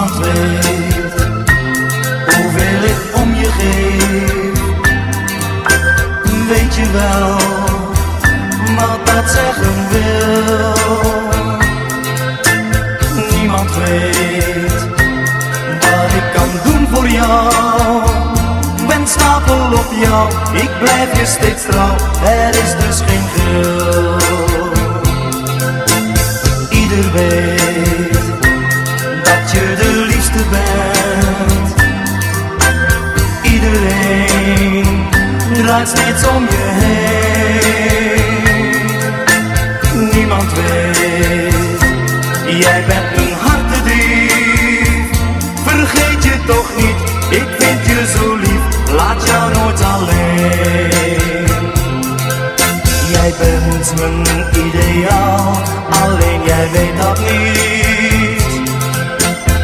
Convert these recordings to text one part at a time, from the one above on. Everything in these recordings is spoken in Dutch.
niemand weet hoeveel ik om je geef. Weet je wel wat dat zeggen wil? Niemand weet wat ik kan doen voor jou. Ben stapel op jou, ik blijf je steeds trouw. Er is dus geen gul. Draait steeds om je heen. Niemand weet, jij bent een hartedief. Vergeet je toch niet, ik vind je zo lief, laat jou nooit alleen. Jij bent mijn ideaal, alleen jij weet dat niet.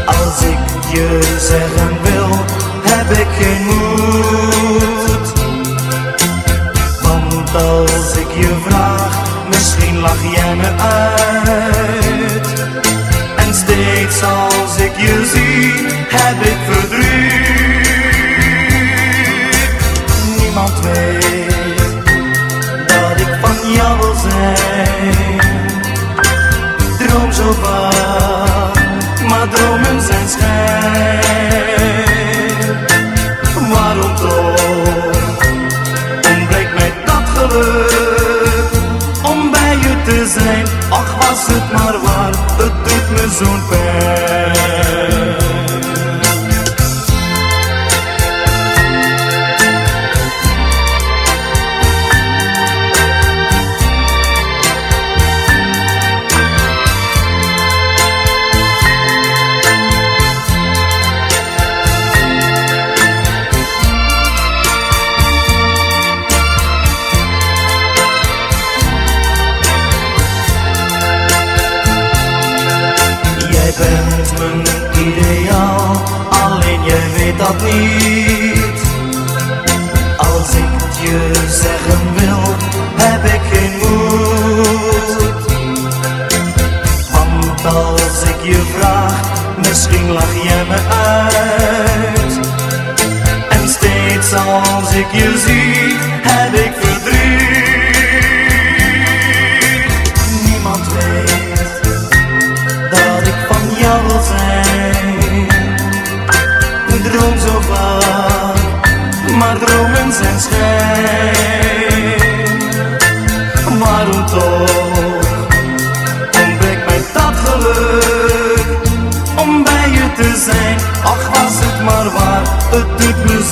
Als ik je zeggen Droom zo vaak, maar dromen zijn schijn. Waarom toch ontbreekt mij dat geluk om bij je te zijn? Ach, was het maar waar, het doet me zo'n pijn. Als ik het je zeggen wil, heb ik geen moed. Want als ik je vraag, misschien lach jij me uit. En steeds als ik je zie, maar dromen zijn schijn. Waarom toch ontbreekt mij dat geluk om bij je te zijn? Ach, was het maar waar, het doet me